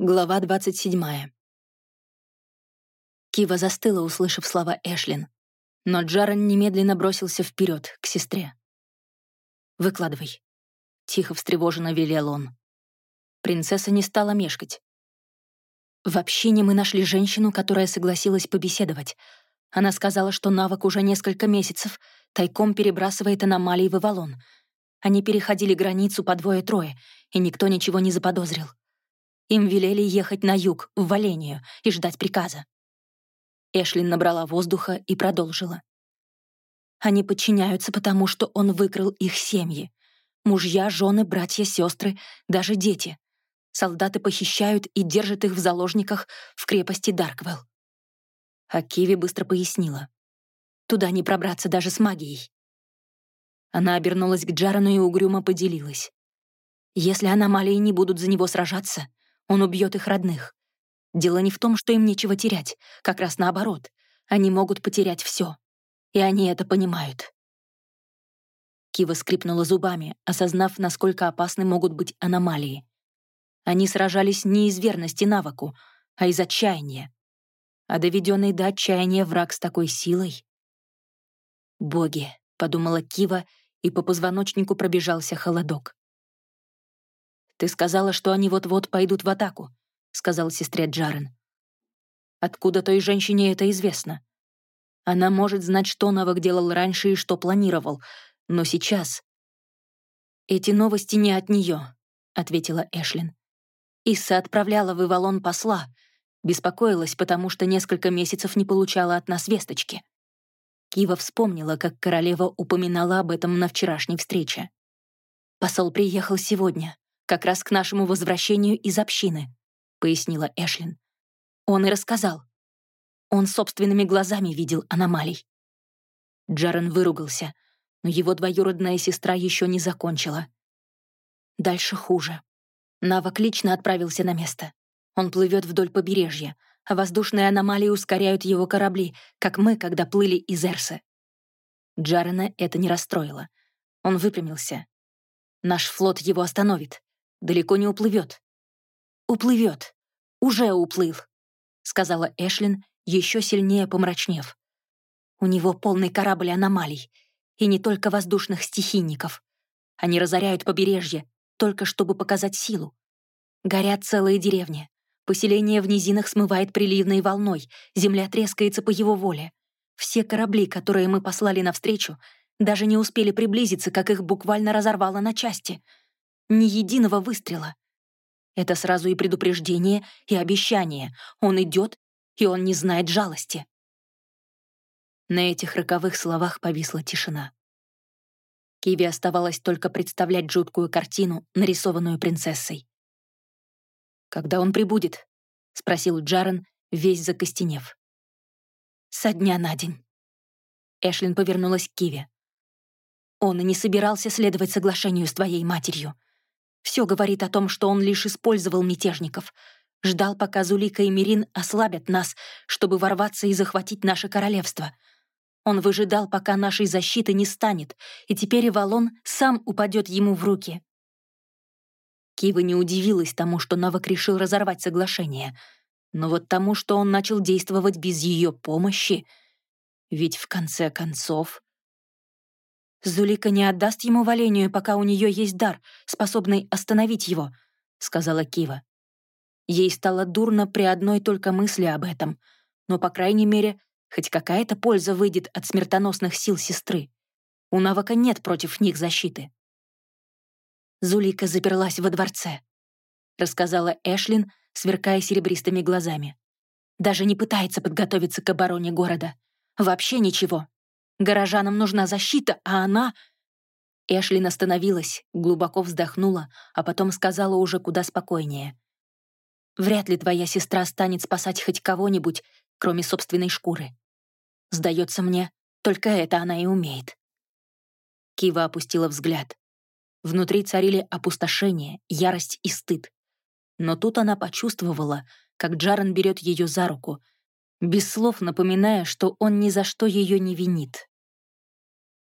Глава 27. Кива застыла, услышав слова Эшлин, но Джарен немедленно бросился вперед к сестре. «Выкладывай», — тихо встревоженно велел он. Принцесса не стала мешкать. В общине мы нашли женщину, которая согласилась побеседовать. Она сказала, что навык уже несколько месяцев тайком перебрасывает аномалии в Авалон. Они переходили границу по двое-трое, и никто ничего не заподозрил. Им велели ехать на юг, в Валению, и ждать приказа. Эшлин набрала воздуха и продолжила. Они подчиняются, потому что он выкрал их семьи. Мужья, жены, братья, сестры, даже дети. Солдаты похищают и держат их в заложниках в крепости Дарквелл. А Киви быстро пояснила. Туда не пробраться даже с магией. Она обернулась к Джарану и угрюмо поделилась. Если аномалии не будут за него сражаться, он убьет их родных. Дело не в том, что им нечего терять, как раз наоборот. Они могут потерять все. И они это понимают. Кива скрипнула зубами, осознав, насколько опасны могут быть аномалии. Они сражались не из верности навыку, а из отчаяния. А доведенный до отчаяния враг с такой силой... «Боги», — подумала Кива, и по позвоночнику пробежался холодок. «Ты сказала, что они вот-вот пойдут в атаку», — сказал сестре Джарен. «Откуда той женщине это известно? Она может знать, что Навок делал раньше и что планировал, но сейчас...» «Эти новости не от нее», — ответила Эшлин. «Исса отправляла в Ивалон посла, беспокоилась, потому что несколько месяцев не получала от нас весточки». Кива вспомнила, как королева упоминала об этом на вчерашней встрече. «Посол приехал сегодня как раз к нашему возвращению из общины», — пояснила Эшлин. «Он и рассказал. Он собственными глазами видел аномалий». Джарен выругался, но его двоюродная сестра еще не закончила. Дальше хуже. Навок лично отправился на место. Он плывет вдоль побережья, а воздушные аномалии ускоряют его корабли, как мы, когда плыли из Эрсы. Джарена это не расстроило. Он выпрямился. Наш флот его остановит далеко не уплывет. «Уплывет. Уже уплыл», — сказала Эшлин, еще сильнее помрачнев. «У него полный корабль аномалий, и не только воздушных стихийников. Они разоряют побережье, только чтобы показать силу. Горят целые деревни. Поселение в низинах смывает приливной волной, земля трескается по его воле. Все корабли, которые мы послали навстречу, даже не успели приблизиться, как их буквально разорвало на части — ни единого выстрела. Это сразу и предупреждение, и обещание. Он идет, и он не знает жалости. На этих роковых словах повисла тишина. Киви оставалось только представлять жуткую картину, нарисованную принцессой. «Когда он прибудет?» — спросил Джарен, весь закостенев. «Со дня на день». Эшлин повернулась к Киве. «Он и не собирался следовать соглашению с твоей матерью. Все говорит о том, что он лишь использовал мятежников. Ждал, пока Зулика и Мирин ослабят нас, чтобы ворваться и захватить наше королевство. Он выжидал, пока нашей защиты не станет, и теперь Ивалон сам упадет ему в руки. Кива не удивилась тому, что Навок решил разорвать соглашение. Но вот тому, что он начал действовать без ее помощи... Ведь в конце концов «Зулика не отдаст ему валению, пока у нее есть дар, способный остановить его», — сказала Кива. Ей стало дурно при одной только мысли об этом, но, по крайней мере, хоть какая-то польза выйдет от смертоносных сил сестры. У Навака нет против них защиты. Зулика заперлась во дворце, — рассказала Эшлин, сверкая серебристыми глазами. Даже не пытается подготовиться к обороне города. Вообще ничего. Горожанам нужна защита, а она...» Эшлин остановилась, глубоко вздохнула, а потом сказала уже куда спокойнее. «Вряд ли твоя сестра станет спасать хоть кого-нибудь, кроме собственной шкуры. Сдается мне, только это она и умеет». Кива опустила взгляд. Внутри царили опустошение, ярость и стыд. Но тут она почувствовала, как Джарен берет ее за руку, без слов напоминая, что он ни за что ее не винит.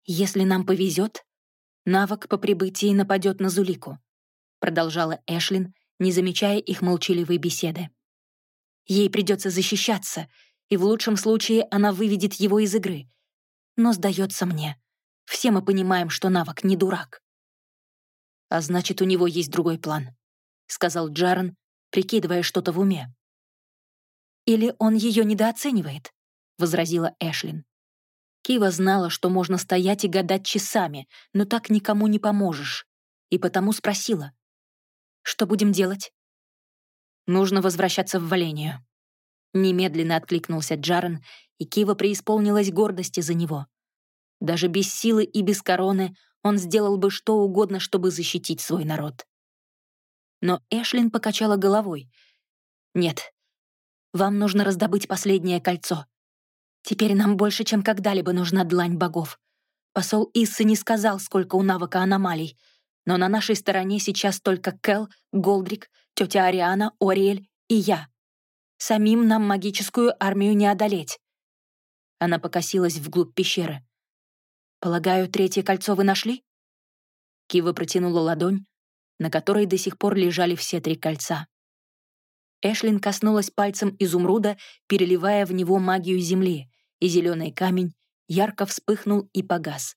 «Если нам повезет, навык по прибытии нападет на Зулику», продолжала Эшлин, не замечая их молчаливой беседы. Ей придется защищаться, и в лучшем случае она выведет его из игры. Но сдается мне. Все мы понимаем, что навык не дурак. «А значит, у него есть другой план», — сказал Джарен, прикидывая что-то в уме. «Или он ее недооценивает», — возразила Эшлин. Кива знала, что можно стоять и гадать часами, но так никому не поможешь, и потому спросила. «Что будем делать?» «Нужно возвращаться в Валению». Немедленно откликнулся Джарен, и Кива преисполнилась гордости за него. Даже без силы и без короны он сделал бы что угодно, чтобы защитить свой народ. Но Эшлин покачала головой. «Нет, вам нужно раздобыть последнее кольцо. Теперь нам больше, чем когда-либо нужна длань богов. Посол Иссы не сказал, сколько у навыка аномалий, но на нашей стороне сейчас только Кел, Голдрик, тетя Ариана, Ориэль и я. Самим нам магическую армию не одолеть. Она покосилась вглубь пещеры. «Полагаю, третье кольцо вы нашли?» Кива протянула ладонь, на которой до сих пор лежали все три кольца. Эшлин коснулась пальцем изумруда, переливая в него магию земли, и зеленый камень ярко вспыхнул и погас.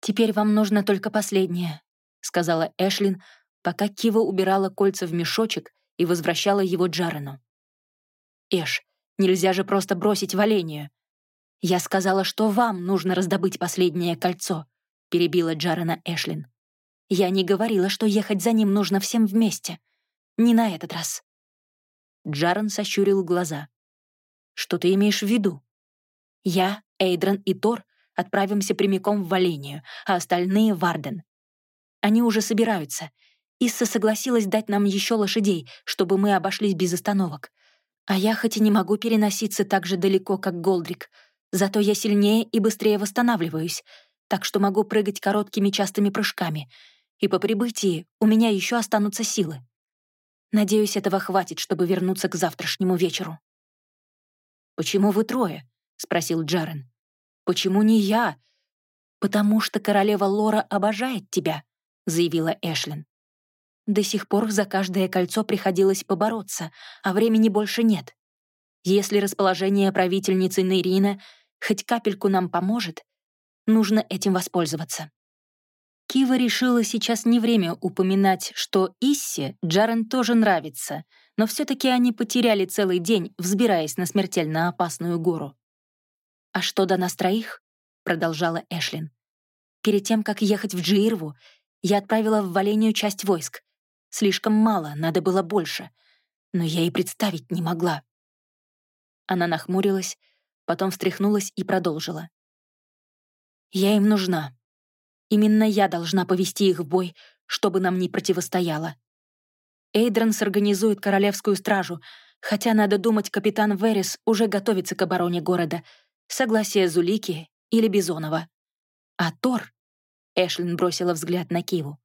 «Теперь вам нужно только последнее», — сказала Эшлин, пока Кива убирала кольца в мешочек и возвращала его Джарену. «Эш, нельзя же просто бросить валению. Я сказала, что вам нужно раздобыть последнее кольцо», — перебила Джарена Эшлин. «Я не говорила, что ехать за ним нужно всем вместе. Не на этот раз». Джарен сощурил глаза. «Что ты имеешь в виду?» «Я, Эйдран и Тор отправимся прямиком в Валению, а остальные — в Арден. Они уже собираются. Исса согласилась дать нам еще лошадей, чтобы мы обошлись без остановок. А я хоть и не могу переноситься так же далеко, как Голдрик, зато я сильнее и быстрее восстанавливаюсь, так что могу прыгать короткими частыми прыжками. И по прибытии у меня еще останутся силы. Надеюсь, этого хватит, чтобы вернуться к завтрашнему вечеру. «Почему вы трое?» — спросил Джарен. «Почему не я?» «Потому что королева Лора обожает тебя», — заявила Эшлин. «До сих пор за каждое кольцо приходилось побороться, а времени больше нет. Если расположение правительницы Нейрина хоть капельку нам поможет, нужно этим воспользоваться». Кива решила сейчас не время упоминать, что Иссе Джарен тоже нравится, но все таки они потеряли целый день, взбираясь на смертельно опасную гору. «А что до нас троих?» — продолжала Эшлин. «Перед тем, как ехать в Джиирву, я отправила в Валению часть войск. Слишком мало, надо было больше. Но я и представить не могла». Она нахмурилась, потом встряхнулась и продолжила. «Я им нужна. Именно я должна повести их в бой, чтобы нам не противостояло. Эйдрон сорганизует королевскую стражу, хотя, надо думать, капитан Верес уже готовится к обороне города. Согласие Зулики или Бизонова. А Тор, Эшлин бросила взгляд на Киву,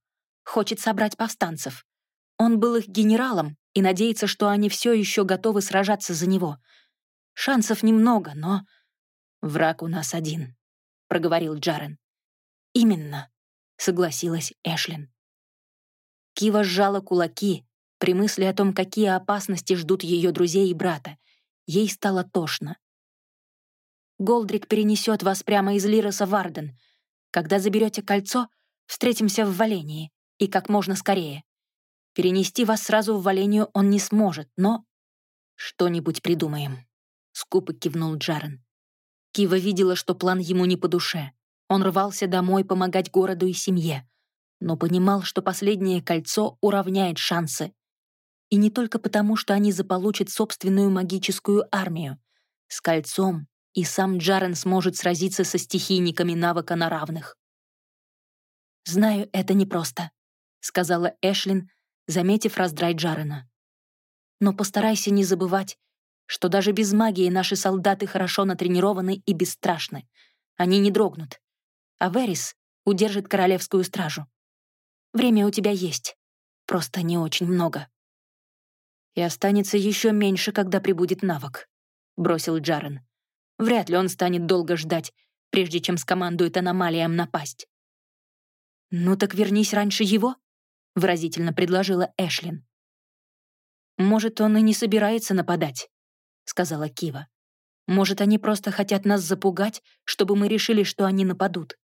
хочет собрать повстанцев. Он был их генералом и надеется, что они все еще готовы сражаться за него. Шансов немного, но... «Враг у нас один», — проговорил Джарен. «Именно», — согласилась Эшлин. Кива сжала кулаки при мысли о том, какие опасности ждут ее друзей и брата. Ей стало тошно. «Голдрик перенесет вас прямо из Лироса в Арден. Когда заберете кольцо, встретимся в Валении, и как можно скорее. Перенести вас сразу в Валению он не сможет, но... Что-нибудь придумаем», — скупо кивнул Джарен. Кива видела, что план ему не по душе. Он рвался домой помогать городу и семье, но понимал, что последнее кольцо уравняет шансы. И не только потому, что они заполучат собственную магическую армию. С кольцом и сам Джарен сможет сразиться со стихийниками навыка на равных. «Знаю, это непросто», — сказала Эшлин, заметив раздрай Джарена. «Но постарайся не забывать, что даже без магии наши солдаты хорошо натренированы и бесстрашны. Они не дрогнут а Верис удержит королевскую стражу. Время у тебя есть, просто не очень много. И останется еще меньше, когда прибудет навык, — бросил Джарен. Вряд ли он станет долго ждать, прежде чем скомандует аномалиям напасть. «Ну так вернись раньше его», — выразительно предложила Эшлин. «Может, он и не собирается нападать», — сказала Кива. «Может, они просто хотят нас запугать, чтобы мы решили, что они нападут».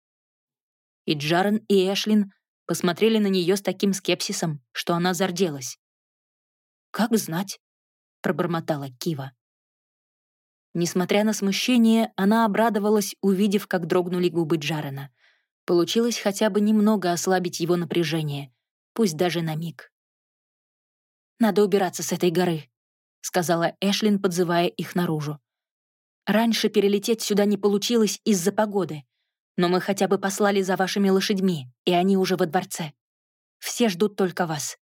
И Джарен, и Эшлин посмотрели на нее с таким скепсисом, что она зарделась. «Как знать?» — пробормотала Кива. Несмотря на смущение, она обрадовалась, увидев, как дрогнули губы Джарена. Получилось хотя бы немного ослабить его напряжение, пусть даже на миг. «Надо убираться с этой горы», — сказала Эшлин, подзывая их наружу. «Раньше перелететь сюда не получилось из-за погоды, но мы хотя бы послали за вашими лошадьми, и они уже во дворце. Все ждут только вас.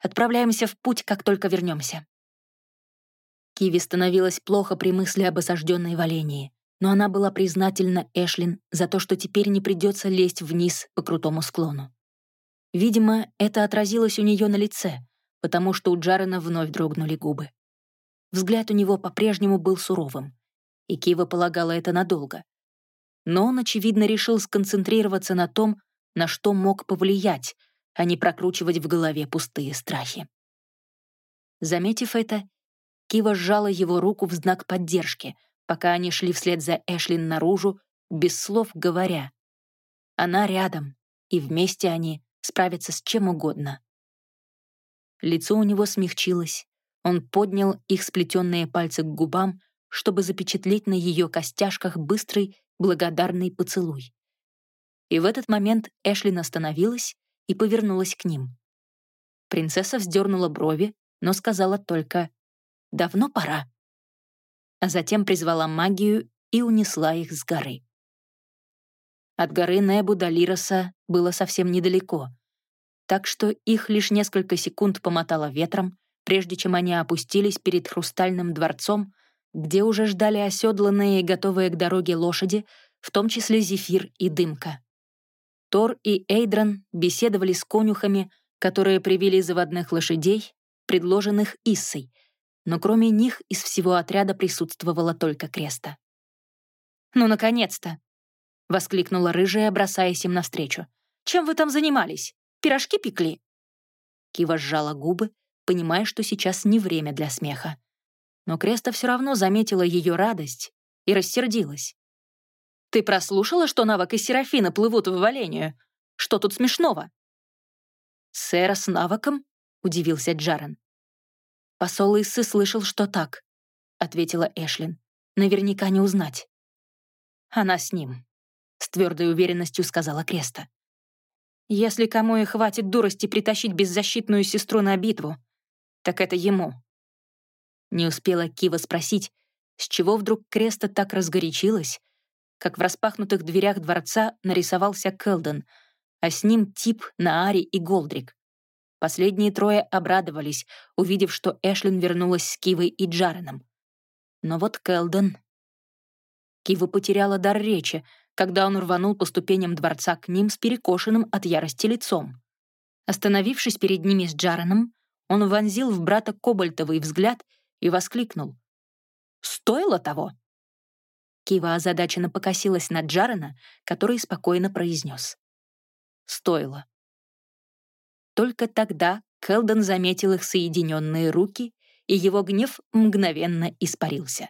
Отправляемся в путь, как только вернемся. Киви становилось плохо при мысли об осажденной Валении, но она была признательна Эшлин за то, что теперь не придется лезть вниз по крутому склону. Видимо, это отразилось у нее на лице, потому что у Джарена вновь дрогнули губы. Взгляд у него по-прежнему был суровым, и Кива полагала это надолго. Но он, очевидно, решил сконцентрироваться на том, на что мог повлиять, а не прокручивать в голове пустые страхи. Заметив это, Кива сжала его руку в знак поддержки, пока они шли вслед за Эшлин наружу, без слов говоря. Она рядом, и вместе они справятся с чем угодно. Лицо у него смягчилось. Он поднял их сплетенные пальцы к губам, чтобы запечатлеть на ее костяшках быстрый, благодарный поцелуй. И в этот момент Эшлин остановилась и повернулась к ним. Принцесса вздернула брови, но сказала только «давно пора». А затем призвала магию и унесла их с горы. От горы Небу до Лироса было совсем недалеко, так что их лишь несколько секунд помотало ветром, прежде чем они опустились перед хрустальным дворцом, где уже ждали оседланные и готовые к дороге лошади, в том числе Зефир и Дымка. Тор и Эйдран беседовали с конюхами, которые привели заводных лошадей, предложенных Иссой, но кроме них из всего отряда присутствовала только Креста. «Ну, наконец-то!» — воскликнула рыжая, бросаясь им навстречу. «Чем вы там занимались? Пирожки пекли?» Кива сжала губы, понимая, что сейчас не время для смеха. Но Креста все равно заметила ее радость и рассердилась. Ты прослушала, что Навок и Серафина плывут в Валению? Что тут смешного?» «Сэра с Навоком?» — удивился Джарен. «Посол Иссы слышал, что так», — ответила Эшлин. «Наверняка не узнать». «Она с ним», — с твердой уверенностью сказала Креста. «Если кому и хватит дурости притащить беззащитную сестру на битву, так это ему». Не успела Кива спросить, с чего вдруг Креста так разгорячилась, как в распахнутых дверях дворца нарисовался Келден, а с ним Тип, Наари и Голдрик. Последние трое обрадовались, увидев, что Эшлин вернулась с Кивой и Джареном. Но вот Келден... Кива потеряла дар речи, когда он рванул по ступеням дворца к ним с перекошенным от ярости лицом. Остановившись перед ними с Джареном, он вонзил в брата кобальтовый взгляд и воскликнул. «Стоило того?» Кива озадаченно покосилась на Джарена, который спокойно произнес. «Стоило». Только тогда Келден заметил их соединенные руки, и его гнев мгновенно испарился.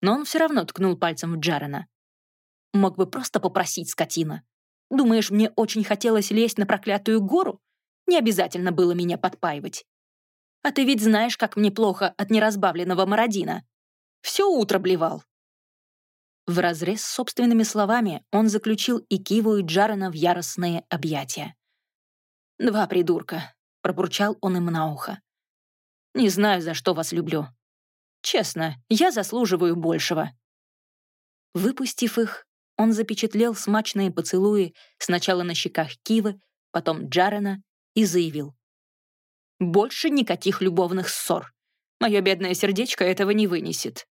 Но он все равно ткнул пальцем в Джарена. «Мог бы просто попросить, скотина. Думаешь, мне очень хотелось лезть на проклятую гору? Не обязательно было меня подпаивать. А ты ведь знаешь, как мне плохо от неразбавленного мародина. Все утро блевал. Вразрез с собственными словами он заключил и Киву, и Джарена в яростные объятия. «Два придурка», — пробурчал он им на ухо. «Не знаю, за что вас люблю. Честно, я заслуживаю большего». Выпустив их, он запечатлел смачные поцелуи сначала на щеках Кивы, потом Джарена и заявил. «Больше никаких любовных ссор. Мое бедное сердечко этого не вынесет».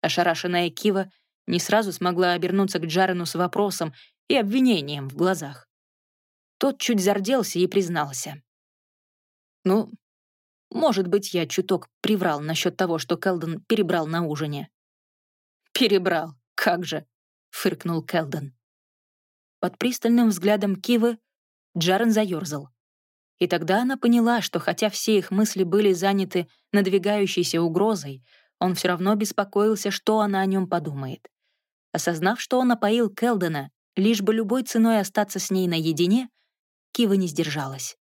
Ошарашенная Кива не сразу смогла обернуться к Джарену с вопросом и обвинением в глазах. Тот чуть зарделся и признался. «Ну, может быть, я чуток приврал насчет того, что Келден перебрал на ужине». «Перебрал, как же!» — фыркнул Келден. Под пристальным взглядом Кивы Джарен заерзал, И тогда она поняла, что хотя все их мысли были заняты надвигающейся угрозой, он все равно беспокоился, что она о нем подумает. Осознав, что он напоил Келдена, лишь бы любой ценой остаться с ней наедине, Кива не сдержалась.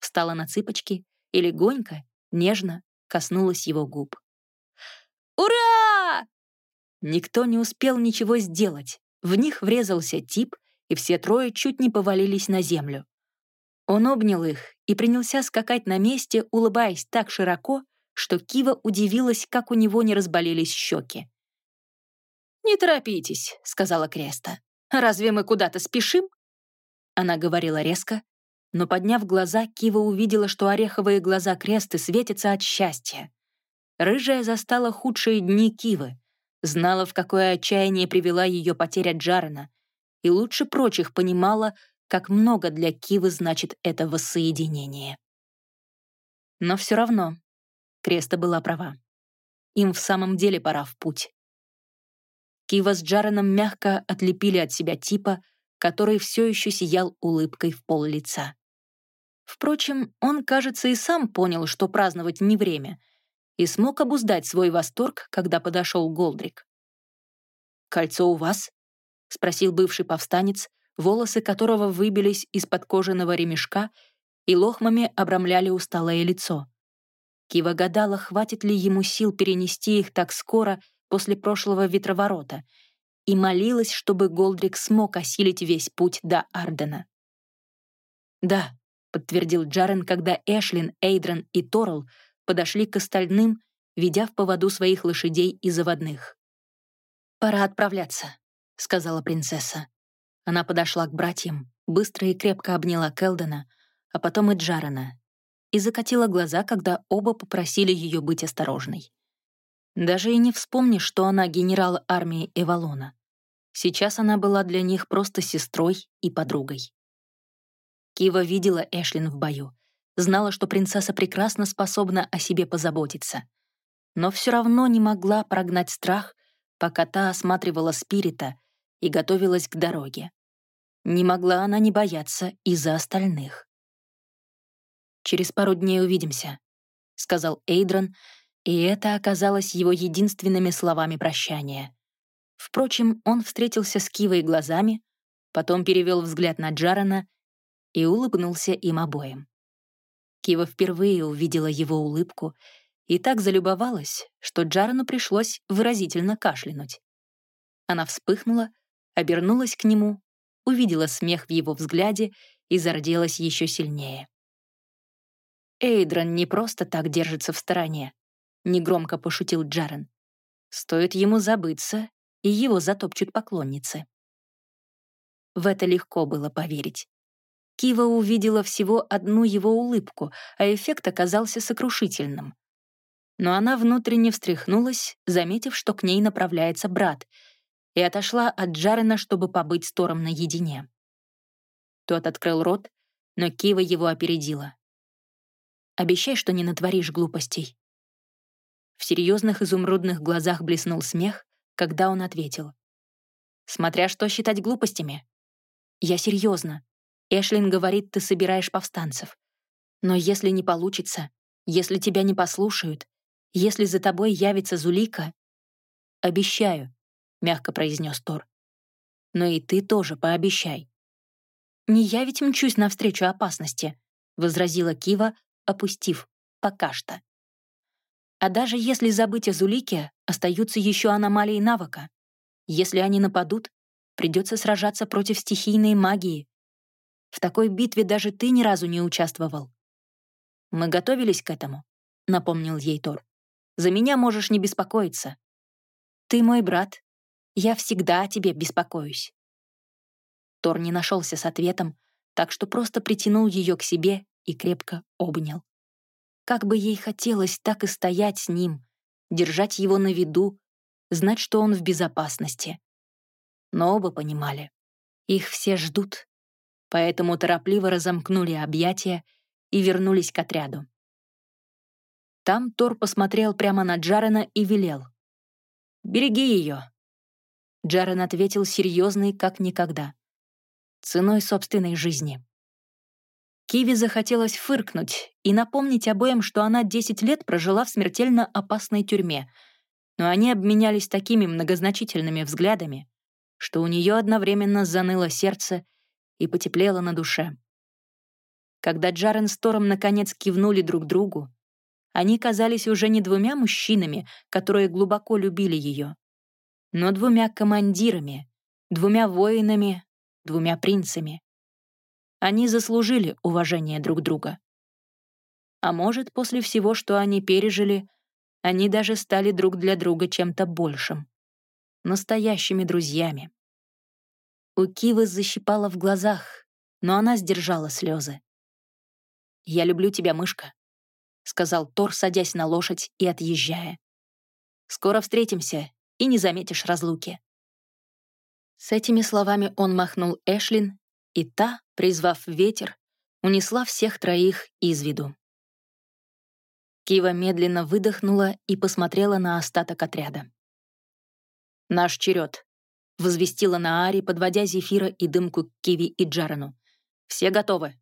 Встала на цыпочки и легонько, нежно коснулась его губ. «Ура!» Никто не успел ничего сделать. В них врезался тип, и все трое чуть не повалились на землю. Он обнял их и принялся скакать на месте, улыбаясь так широко, что Кива удивилась, как у него не разболелись щеки. «Не торопитесь», — сказала Креста. «Разве мы куда-то спешим?» Она говорила резко, но, подняв глаза, Кива увидела, что ореховые глаза Кресты светятся от счастья. Рыжая застала худшие дни Кивы, знала, в какое отчаяние привела ее потеря Джарена, и лучше прочих понимала, как много для Кивы значит это воссоединение. Но все равно Креста была права. Им в самом деле пора в путь. Кива с Джареном мягко отлепили от себя типа, который все еще сиял улыбкой в пол лица. Впрочем, он, кажется, и сам понял, что праздновать не время, и смог обуздать свой восторг, когда подошел Голдрик. «Кольцо у вас?» — спросил бывший повстанец, волосы которого выбились из-под кожаного ремешка и лохмами обрамляли усталое лицо. Кива гадала, хватит ли ему сил перенести их так скоро после прошлого ветроворота, и молилась, чтобы Голдрик смог осилить весь путь до Ардена. «Да», — подтвердил Джарен, когда Эшлин, Эйдрен и Торл подошли к остальным, ведя в поводу своих лошадей и заводных. «Пора отправляться», — сказала принцесса. Она подошла к братьям, быстро и крепко обняла Келдена, а потом и Джарена, и закатила глаза, когда оба попросили ее быть осторожной. Даже и не вспомни, что она генерал армии Эвалона. Сейчас она была для них просто сестрой и подругой. Кива видела Эшлин в бою, знала, что принцесса прекрасно способна о себе позаботиться, но все равно не могла прогнать страх, пока та осматривала спирита и готовилась к дороге. Не могла она не бояться из-за остальных. «Через пару дней увидимся», — сказал Эйдрон, и это оказалось его единственными словами прощания. Впрочем, он встретился с Кивой глазами, потом перевел взгляд на Джарана и улыбнулся им обоим. Кива впервые увидела его улыбку и так залюбовалась, что Джарану пришлось выразительно кашлянуть. Она вспыхнула, обернулась к нему, увидела смех в его взгляде и зарделась еще сильнее. «Эйдрон не просто так держится в стороне», — негромко пошутил Джарен. «Стоит ему забыться, и его затопчут поклонницы». В это легко было поверить. Кива увидела всего одну его улыбку, а эффект оказался сокрушительным. Но она внутренне встряхнулась, заметив, что к ней направляется брат — и отошла от Джарена, чтобы побыть с Тором наедине. Тот открыл рот, но Кива его опередила. «Обещай, что не натворишь глупостей». В серьезных изумрудных глазах блеснул смех, когда он ответил. «Смотря что считать глупостями. Я серьезно. Эшлин говорит, ты собираешь повстанцев. Но если не получится, если тебя не послушают, если за тобой явится Зулика, обещаю, мягко произнес Тор. «Но и ты тоже пообещай». «Не я ведь мчусь навстречу опасности», — возразила Кива, опустив «пока что». А даже если забыть о Зулике, остаются еще аномалии навыка. Если они нападут, придется сражаться против стихийной магии. В такой битве даже ты ни разу не участвовал. «Мы готовились к этому», — напомнил ей Тор. «За меня можешь не беспокоиться. Ты мой брат, я всегда о тебе беспокоюсь». Тор не нашелся с ответом, так что просто притянул ее к себе и крепко обнял. Как бы ей хотелось так и стоять с ним, держать его на виду, знать, что он в безопасности. Но оба понимали. Их все ждут. Поэтому торопливо разомкнули объятия и вернулись к отряду. Там Тор посмотрел прямо на Джарена и велел. «Береги ее, Джарен ответил серьезный, как никогда. Ценой собственной жизни. Киви захотелось фыркнуть и напомнить обоим, что она 10 лет прожила в смертельно опасной тюрьме, но они обменялись такими многозначительными взглядами, что у нее одновременно заныло сердце и потеплело на душе. Когда Джарен с Тором наконец кивнули друг другу, они казались уже не двумя мужчинами, которые глубоко любили ее, но двумя командирами, двумя воинами, двумя принцами. Они заслужили уважение друг друга. А может, после всего, что они пережили, они даже стали друг для друга чем-то большим. Настоящими друзьями. У Кивы защипала в глазах, но она сдержала слезы. «Я люблю тебя, мышка», — сказал Тор, садясь на лошадь и отъезжая. «Скоро встретимся, и не заметишь разлуки». С этими словами он махнул Эшлин, и та, призвав ветер, унесла всех троих из виду. Кива медленно выдохнула и посмотрела на остаток отряда. «Наш черед», — возвестила Наари, подводя Зефира и дымку к Киви и Джарану. «Все готовы».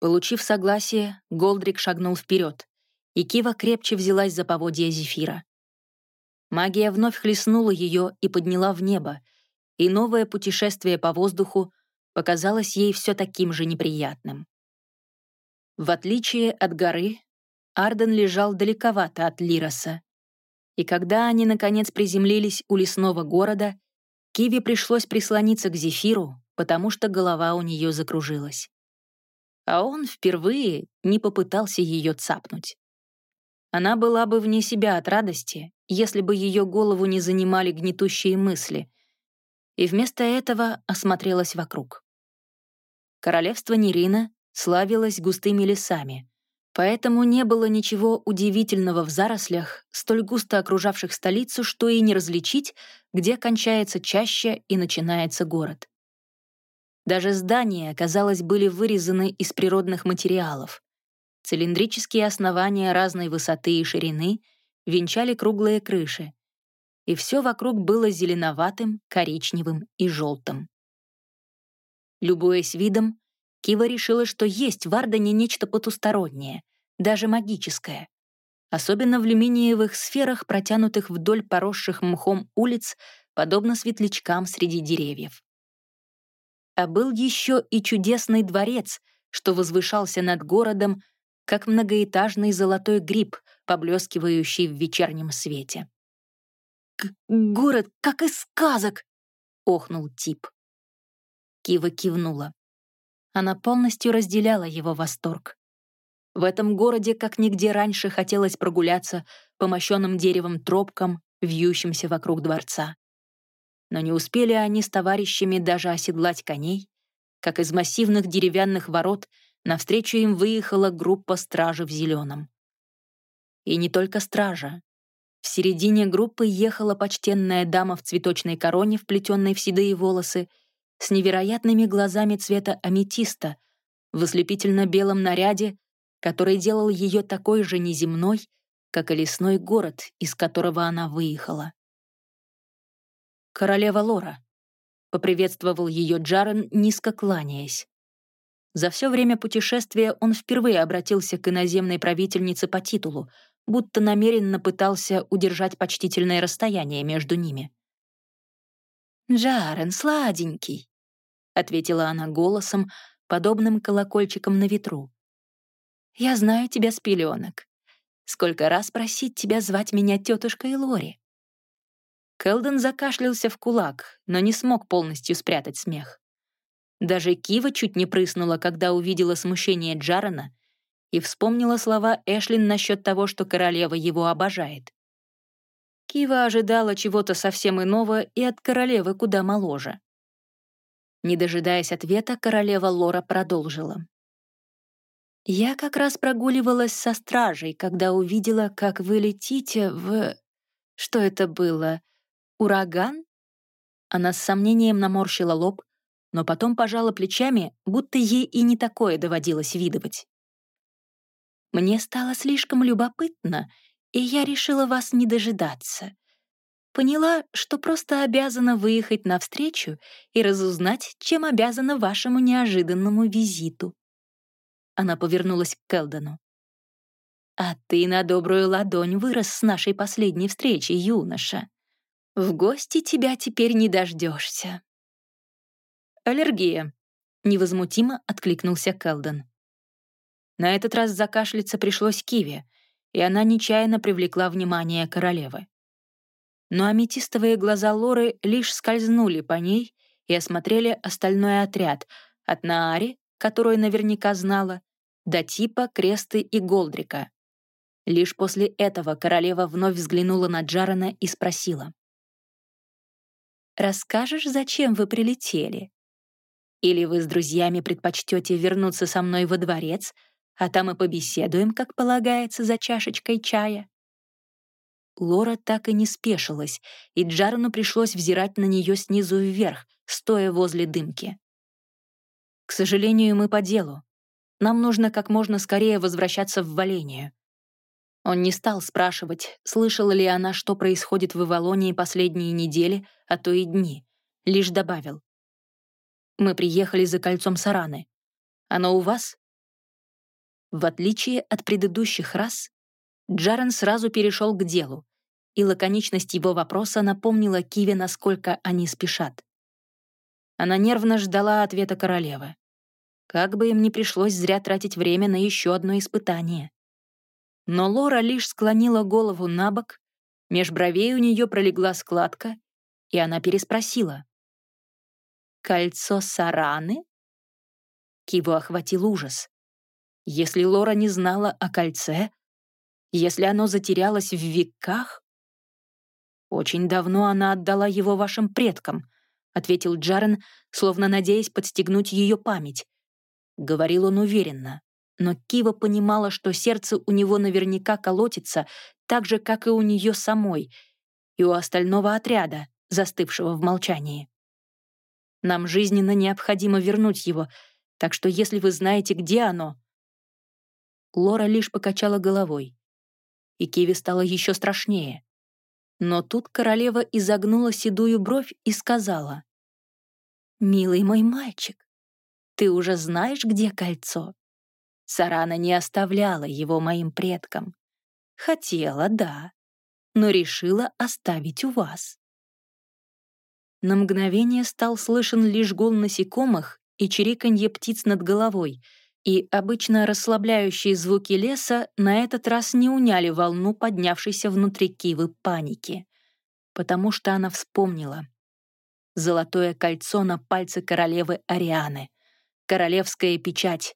Получив согласие, Голдрик шагнул вперед, и Кива крепче взялась за поводья Зефира. Магия вновь хлестнула ее и подняла в небо, и новое путешествие по воздуху показалось ей все таким же неприятным. В отличие от горы, Арден лежал далековато от Лироса, и когда они, наконец, приземлились у лесного города, Киви пришлось прислониться к Зефиру, потому что голова у нее закружилась. А он впервые не попытался ее цапнуть. Она была бы вне себя от радости, если бы ее голову не занимали гнетущие мысли, и вместо этого осмотрелась вокруг. Королевство Нерина славилось густыми лесами, поэтому не было ничего удивительного в зарослях, столь густо окружавших столицу, что и не различить, где кончается чаща и начинается город. Даже здания, казалось, были вырезаны из природных материалов. Цилиндрические основания разной высоты и ширины венчали круглые крыши, и все вокруг было зеленоватым, коричневым и желтым. Любуясь видом, Кива решила, что есть в Ардане нечто потустороннее, даже магическое. Особенно в люминиевых сферах, протянутых вдоль поросших мхом улиц, подобно светлячкам среди деревьев. А был еще и чудесный дворец, что возвышался над городом, как многоэтажный золотой гриб, поблескивающий в вечернем свете. «Город, как из сказок!» — охнул Тип. Кива кивнула. Она полностью разделяла его восторг. В этом городе, как нигде раньше, хотелось прогуляться по мощенным деревом тропкам, вьющимся вокруг дворца. Но не успели они с товарищами даже оседлать коней, как из массивных деревянных ворот Навстречу им выехала группа стражи в зеленом. И не только стража. В середине группы ехала почтенная дама в цветочной короне, вплетенной в седые волосы, с невероятными глазами цвета аметиста, в ослепительно-белом наряде, который делал ее такой же неземной, как и лесной город, из которого она выехала. «Королева Лора», — поприветствовал ее Джарен, низко кланяясь. За все время путешествия он впервые обратился к иноземной правительнице по титулу, будто намеренно пытался удержать почтительное расстояние между ними. «Джарен, сладенький», — ответила она голосом, подобным колокольчикам на ветру. «Я знаю тебя с пеленок. Сколько раз просить тебя звать меня тетушкой Лори?» Келден закашлялся в кулак, но не смог полностью спрятать смех. Даже Кива чуть не прыснула, когда увидела смущение Джарена и вспомнила слова Эшлин насчет того, что королева его обожает. Кива ожидала чего-то совсем иного и от королевы куда моложе. Не дожидаясь ответа, королева Лора продолжила. «Я как раз прогуливалась со стражей, когда увидела, как вы летите в... Что это было? Ураган?» Она с сомнением наморщила лоб, но потом пожала плечами, будто ей и не такое доводилось видывать. «Мне стало слишком любопытно, и я решила вас не дожидаться. Поняла, что просто обязана выехать навстречу и разузнать, чем обязана вашему неожиданному визиту». Она повернулась к Келдону. «А ты на добрую ладонь вырос с нашей последней встречи, юноша. В гости тебя теперь не дождешься. «Аллергия», — невозмутимо откликнулся Келдон. На этот раз закашляться пришлось Киве, и она нечаянно привлекла внимание королевы. Но аметистовые глаза Лоры лишь скользнули по ней и осмотрели остальной отряд, от Наари, которую наверняка знала, до Типа, Кресты и Голдрика. Лишь после этого королева вновь взглянула на Джарана и спросила. «Расскажешь, зачем вы прилетели? Или вы с друзьями предпочтете вернуться со мной во дворец, а там и побеседуем, как полагается, за чашечкой чая?» Лора так и не спешилась, и Джарану пришлось взирать на нее снизу вверх, стоя возле дымки. «К сожалению, мы по делу. Нам нужно как можно скорее возвращаться в Валению». Он не стал спрашивать, слышала ли она, что происходит в Ивалонии последние недели, а то и дни. Лишь добавил. «Мы приехали за кольцом Сараны. Оно у вас?» В отличие от предыдущих раз, Джарен сразу перешел к делу, и лаконичность его вопроса напомнила Киве, насколько они спешат. Она нервно ждала ответа королевы. Как бы им ни пришлось зря тратить время на еще одно испытание. Но Лора лишь склонила голову на бок, меж бровей у нее пролегла складка, и она переспросила. «Кольцо Сараны?» Киву охватил ужас. Если Лора не знала о кольце, если оно затерялось в веках? «Очень давно она отдала его вашим предкам», — ответил Джарен, словно надеясь подстегнуть ее память. Говорил он уверенно, но Кива понимала, что сердце у него наверняка колотится так же, как и у нее самой, и у остального отряда, застывшего в молчании. Нам жизненно необходимо вернуть его, так что если вы знаете, где оно...» Лора лишь покачала головой и Киви стало еще страшнее. Но тут королева изогнула седую бровь и сказала. «Милый мой мальчик, ты уже знаешь, где кольцо?» Сарана не оставляла его моим предкам. Хотела, да, но решила оставить у вас. На мгновение стал слышен лишь гул насекомых и чириканье птиц над головой — и обычно расслабляющие звуки леса на этот раз не уняли волну поднявшейся внутри Кивы паники, потому что она вспомнила. Золотое кольцо на пальце королевы Арианы, королевская печать,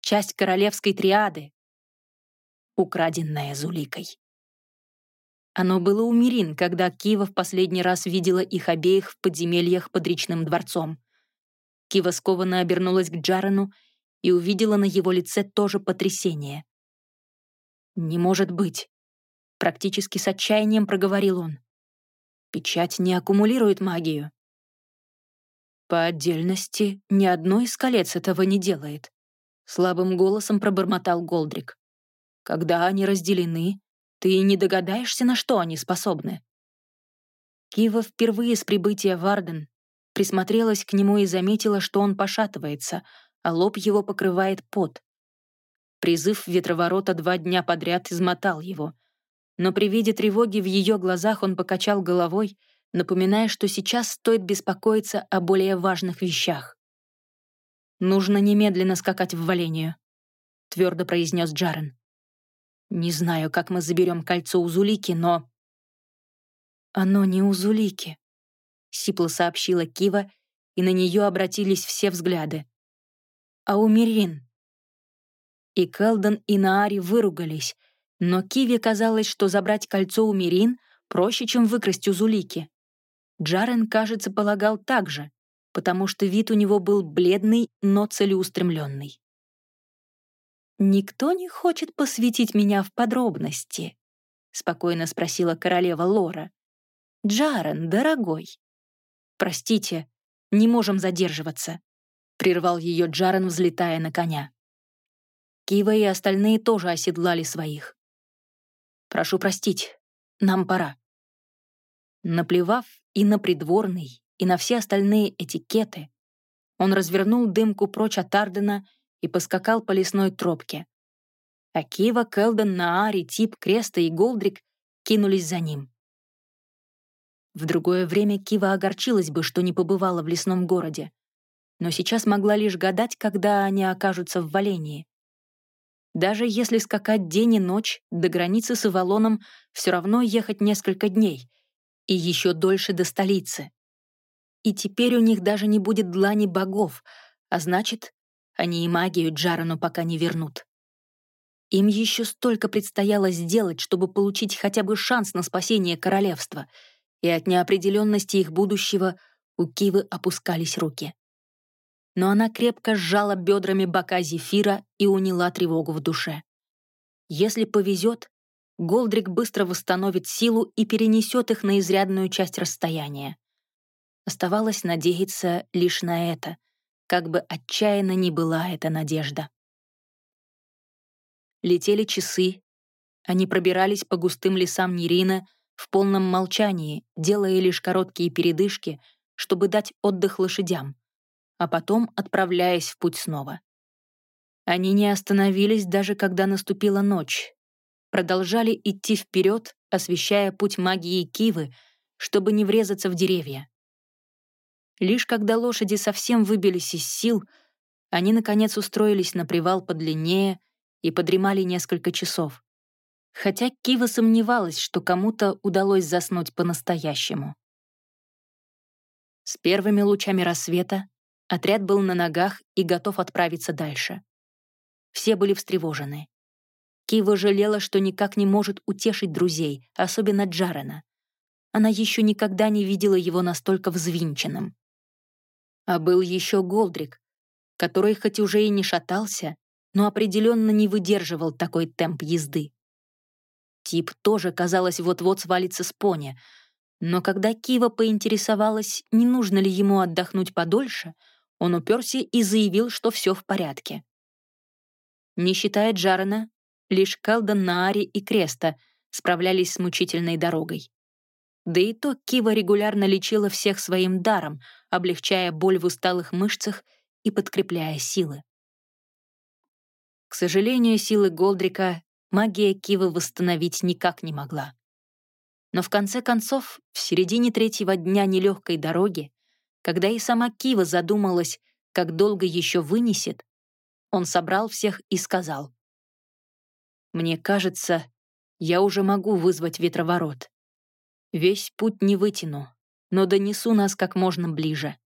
часть королевской триады, украденная Зуликой. Оно было у Мирин, когда Кива в последний раз видела их обеих в подземельях под речным дворцом. Кива скованно обернулась к Джарену и увидела на его лице тоже потрясение. «Не может быть!» — практически с отчаянием проговорил он. «Печать не аккумулирует магию». «По отдельности ни одно из колец этого не делает», — слабым голосом пробормотал Голдрик. «Когда они разделены, ты не догадаешься, на что они способны». Кива впервые с прибытия в Арден присмотрелась к нему и заметила, что он пошатывается — а лоб его покрывает пот. Призыв ветроворота два дня подряд измотал его. Но при виде тревоги в ее глазах он покачал головой, напоминая, что сейчас стоит беспокоиться о более важных вещах. «Нужно немедленно скакать в Валению», — твердо произнес Джарен. «Не знаю, как мы заберем кольцо у Зулики, но...» «Оно не у Зулики», — сипло сообщила Кива, и на нее обратились все взгляды а у Мирин. И Келден, и Наари выругались, но Киви казалось, что забрать кольцо у Мирин проще, чем выкрасть у Зулики. Джарен, кажется, полагал так же, потому что вид у него был бледный, но целеустремленный. «Никто не хочет посвятить меня в подробности?» — спокойно спросила королева Лора. «Джарен, дорогой». «Простите, не можем задерживаться», прервал ее Джарен, взлетая на коня. Кива и остальные тоже оседлали своих. «Прошу простить, нам пора». Наплевав и на придворный, и на все остальные этикеты, он развернул дымку прочь от Ардена и поскакал по лесной тропке. А Кива, Келден, Наари, Тип, Креста и Голдрик кинулись за ним. В другое время Кива огорчилась бы, что не побывала в лесном городе, но сейчас могла лишь гадать, когда они окажутся в Валении. Даже если скакать день и ночь, до границы с Ивалоном все равно ехать несколько дней, и еще дольше до столицы. И теперь у них даже не будет длани богов, а значит, они и магию Джарану пока не вернут. Им еще столько предстояло сделать, чтобы получить хотя бы шанс на спасение королевства, и от неопределенности их будущего у Кивы опускались руки. Но она крепко сжала бедрами бока Зефира и уняла тревогу в душе. Если повезет, Голдрик быстро восстановит силу и перенесет их на изрядную часть расстояния. Оставалось надеяться лишь на это, как бы отчаянно ни была эта надежда. Летели часы. Они пробирались по густым лесам Нерина в полном молчании, делая лишь короткие передышки, чтобы дать отдых лошадям, а потом отправляясь в путь снова. Они не остановились даже когда наступила ночь. Продолжали идти вперед, освещая путь магии Кивы, чтобы не врезаться в деревья. Лишь когда лошади совсем выбились из сил, они, наконец, устроились на привал подлиннее и подремали несколько часов. Хотя Кива сомневалась, что кому-то удалось заснуть по-настоящему. С первыми лучами рассвета отряд был на ногах и готов отправиться дальше. Все были встревожены. Кива жалела, что никак не может утешить друзей, особенно Джарена. Она еще никогда не видела его настолько взвинченным. А был еще Голдрик, который хоть уже и не шатался, но определенно не выдерживал такой темп езды. Тип тоже, казалось, вот-вот свалится с пони, но когда Кива поинтересовалась, не нужно ли ему отдохнуть подольше, он уперся и заявил, что все в порядке. Не считая Джарена, лишь Калдан Наари и Креста справлялись с мучительной дорогой. Да и то Кива регулярно лечила всех своим даром, облегчая боль в усталых мышцах и подкрепляя силы. К сожалению, силы Голдрика магия Кивы восстановить никак не могла. Но в конце концов, в середине третьего дня нелегкой дороги, когда и сама Кива задумалась, как долго еще вынесет, он собрал всех и сказал. «Мне кажется, я уже могу вызвать ветроворот. Весь путь не вытяну, но донесу нас как можно ближе».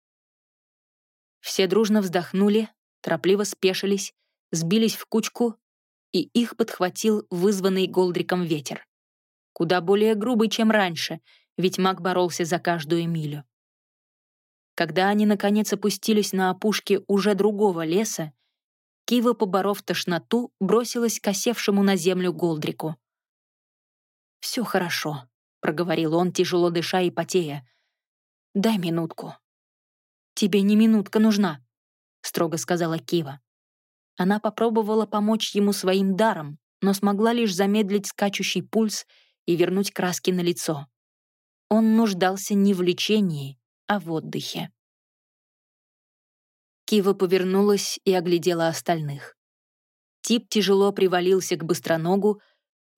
Все дружно вздохнули, торопливо спешились сбились в кучку, и их подхватил вызванный Голдриком ветер. Куда более грубый, чем раньше, ведь маг боролся за каждую милю. Когда они, наконец, опустились на опушке уже другого леса, Кива, поборов тошноту, бросилась к осевшему на землю Голдрику. «Все хорошо», — проговорил он, тяжело дыша и потея. «Дай минутку». «Тебе не минутка нужна», — строго сказала Кива. Она попробовала помочь ему своим даром, но смогла лишь замедлить скачущий пульс и вернуть краски на лицо. Он нуждался не в лечении, а в отдыхе. Кива повернулась и оглядела остальных. Тип тяжело привалился к быстроногу,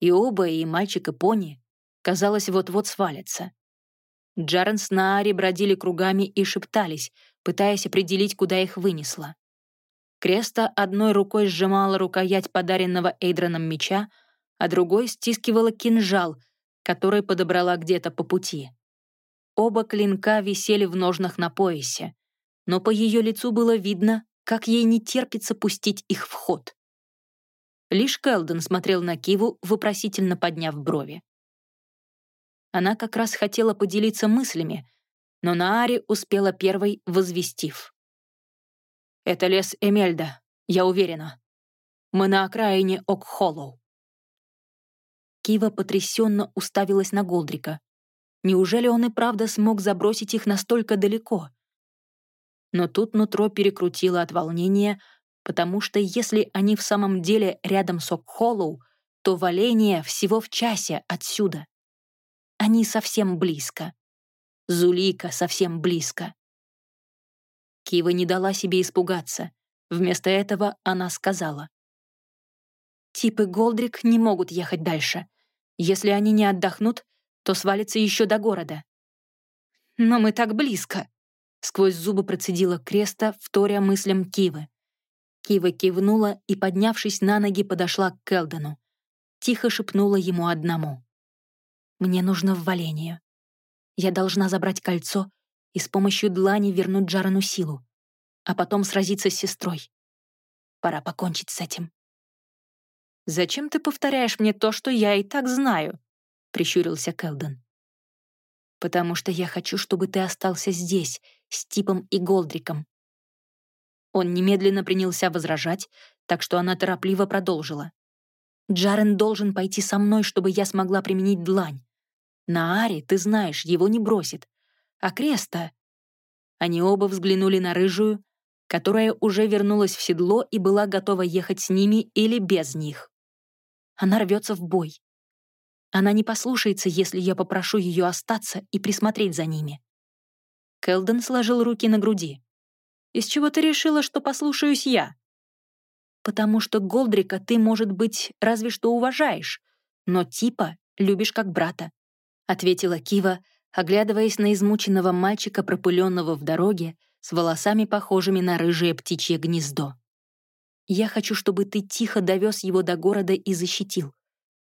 и оба, и мальчик, и пони, казалось, вот-вот свалятся. Джарен с Наари бродили кругами и шептались, пытаясь определить, куда их вынесло. Креста одной рукой сжимала рукоять подаренного Эйдроном меча, а другой стискивала кинжал, который подобрала где-то по пути. Оба клинка висели в ножнах на поясе, но по ее лицу было видно, как ей не терпится пустить их в ход. Лишь Келден смотрел на Киву, вопросительно подняв брови. Она как раз хотела поделиться мыслями, но Наари успела первой, возвестив. Это лес Эмельда, я уверена. Мы на окраине Окхоллоу. Кива потрясенно уставилась на Голдрика. Неужели он и правда смог забросить их настолько далеко? Но тут нутро перекрутило от волнения, потому что если они в самом деле рядом с Окхоллоу, то валение всего в часе отсюда. Они совсем близко. Зулика совсем близко. Кива не дала себе испугаться. Вместо этого она сказала. «Тип и Голдрик не могут ехать дальше. Если они не отдохнут, то свалится еще до города». «Но мы так близко», — сквозь зубы процедила Креста, вторя мыслям Кивы. Кива кивнула и, поднявшись на ноги, подошла к Келдену. Тихо шепнула ему одному. «Мне нужно в валению. Я должна забрать кольцо и с помощью длани вернуть Джарану силу, а потом сразиться с сестрой. Пора покончить с этим». «Зачем ты повторяешь мне то, что я и так знаю?» — прищурился Келден. «Потому что я хочу, чтобы ты остался здесь, с Типом и Голдриком». Он немедленно принялся возражать, так что она торопливо продолжила. «Джарен должен пойти со мной, чтобы я смогла применить длань. На Аре, ты знаешь, его не бросит. А Креста...» Они оба взглянули на рыжую, которая уже вернулась в седло и была готова ехать с ними или без них. Она рвется в бой. Она не послушается, если я попрошу ее остаться и присмотреть за ними. Келден сложил руки на груди. «Из чего ты решила, что послушаюсь я?» «Потому что Голдрика ты, может быть, разве что уважаешь, но типа любишь как брата», — ответила Кива, оглядываясь на измученного мальчика, пропыленного в дороге, с волосами, похожими на рыжее птичье гнездо. Я хочу, чтобы ты тихо довез его до города и защитил.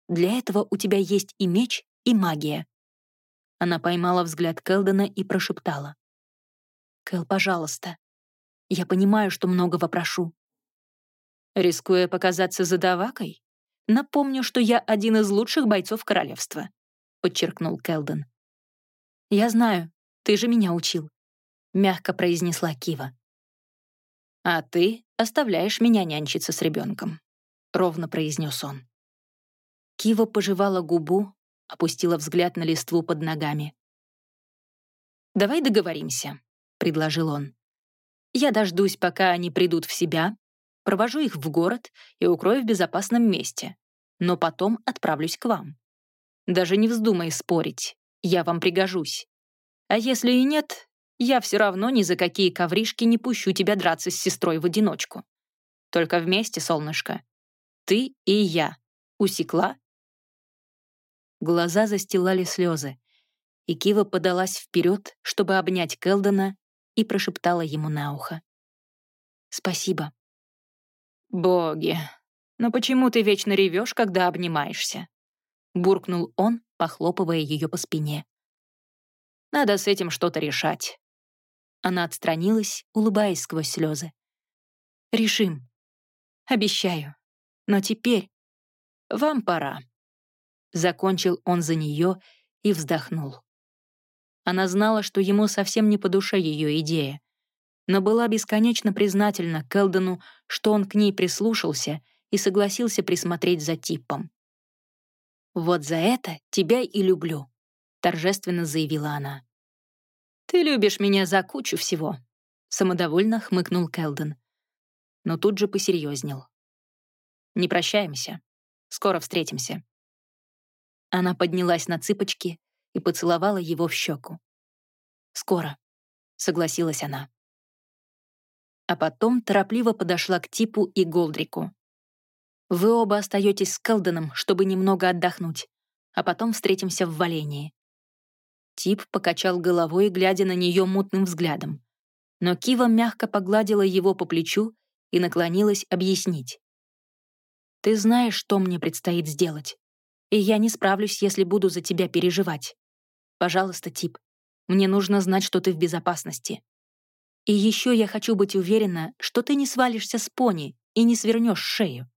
Для этого у тебя есть и меч, и магия». Она поймала взгляд Келдена и прошептала. «Кэл, пожалуйста. Я понимаю, что многого прошу». Рискуя показаться задавакой, напомню, что я один из лучших бойцов королевства», — подчеркнул Келден. «Я знаю, ты же меня учил», — мягко произнесла Кива. «А ты оставляешь меня нянчиться с ребенком», — ровно произнес он. Кива пожевала губу, опустила взгляд на листву под ногами. «Давай договоримся», — предложил он. «Я дождусь, пока они придут в себя, провожу их в город и укрою в безопасном месте, но потом отправлюсь к вам. Даже не вздумай спорить, я вам пригожусь. А если и нет, я все равно ни за какие ковришки не пущу тебя драться с сестрой в одиночку. Только вместе, солнышко. Ты и я. Усекла?» Глаза застилали слезы, и Кива подалась вперед, чтобы обнять Келдона, и прошептала ему на ухо. «Спасибо». «Боги, но почему ты вечно ревешь, когда обнимаешься?» Буркнул он, похлопывая ее по спине. «Надо с этим что-то решать. Она отстранилась, улыбаясь сквозь слезы. «Решим. Обещаю. Но теперь вам пора». Закончил он за нее и вздохнул. Она знала, что ему совсем не по душе ее идея, но была бесконечно признательна Келдену, что он к ней прислушался и согласился присмотреть за типом. «Вот за это тебя и люблю», — торжественно заявила она. «Ты любишь меня за кучу всего», — самодовольно хмыкнул Келден. Но тут же посерьезнел. «Не прощаемся. Скоро встретимся». Она поднялась на цыпочки и поцеловала его в щеку. «Скоро», — согласилась она. А потом торопливо подошла к Типу и Голдрику. «Вы оба остаетесь с Келденом, чтобы немного отдохнуть, а потом встретимся в Валении. Тип покачал головой, глядя на нее мутным взглядом. Но Кива мягко погладила его по плечу и наклонилась объяснить. «Ты знаешь, что мне предстоит сделать, и я не справлюсь, если буду за тебя переживать. Пожалуйста, Тип, мне нужно знать, что ты в безопасности. И еще я хочу быть уверена, что ты не свалишься с пони и не свернешь шею.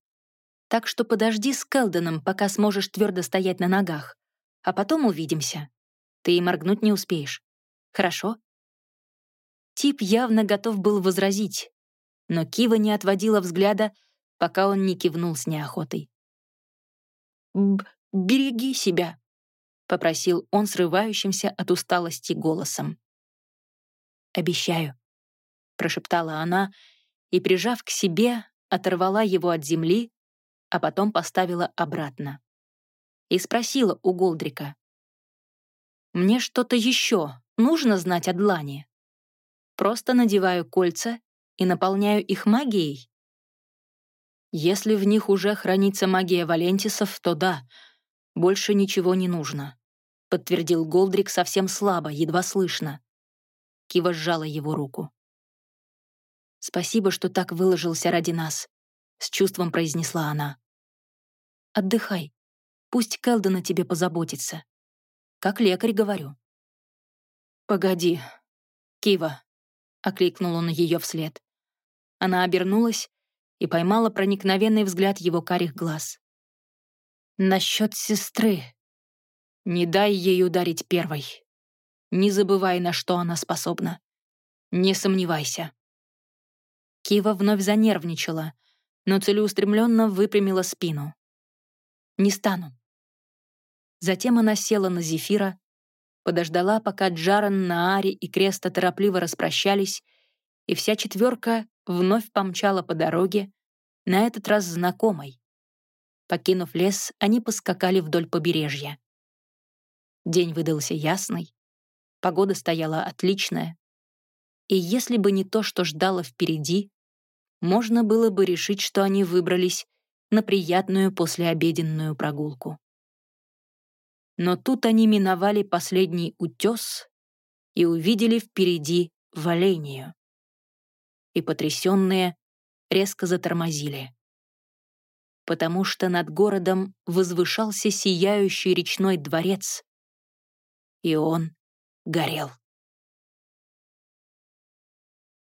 Так что подожди с Келденом, пока сможешь твердо стоять на ногах, а потом увидимся. Ты и моргнуть не успеешь. Хорошо?» Тип явно готов был возразить, но Кива не отводила взгляда, пока он не кивнул с неохотой. «Б «Береги себя», — попросил он срывающимся от усталости голосом. «Обещаю», — прошептала она и, прижав к себе, оторвала его от земли, а потом поставила обратно. И спросила у Голдрика. Мне что-то еще нужно знать о длани. Просто надеваю кольца и наполняю их магией? Если в них уже хранится магия Валентисов, то да, больше ничего не нужно, подтвердил Голдрик совсем слабо, едва слышно. Кива сжала его руку. «Спасибо, что так выложился ради нас», — с чувством произнесла она. «Отдыхай. Пусть Келден о тебе позаботится. Как лекарь говорю». «Погоди, Кива», — окликнул он ее вслед. Она обернулась и поймала проникновенный взгляд его карих глаз. «Насчет сестры. Не дай ей ударить первой. Не забывай, на что она способна. Не сомневайся». Кива вновь занервничала, но целеустремленно выпрямила спину. «Не стану». Затем она села на Зефира, подождала, пока Джаран, Наари и Креста торопливо распрощались, и вся четверка вновь помчала по дороге, на этот раз знакомой. Покинув лес, они поскакали вдоль побережья. День выдался ясный, погода стояла отличная, и если бы не то, что ждало впереди, можно было бы решить, что они выбрались на приятную послеобеденную прогулку. Но тут они миновали последний утес и увидели впереди Валению. И потрясенные резко затормозили. Потому что над городом возвышался сияющий речной дворец, и он горел.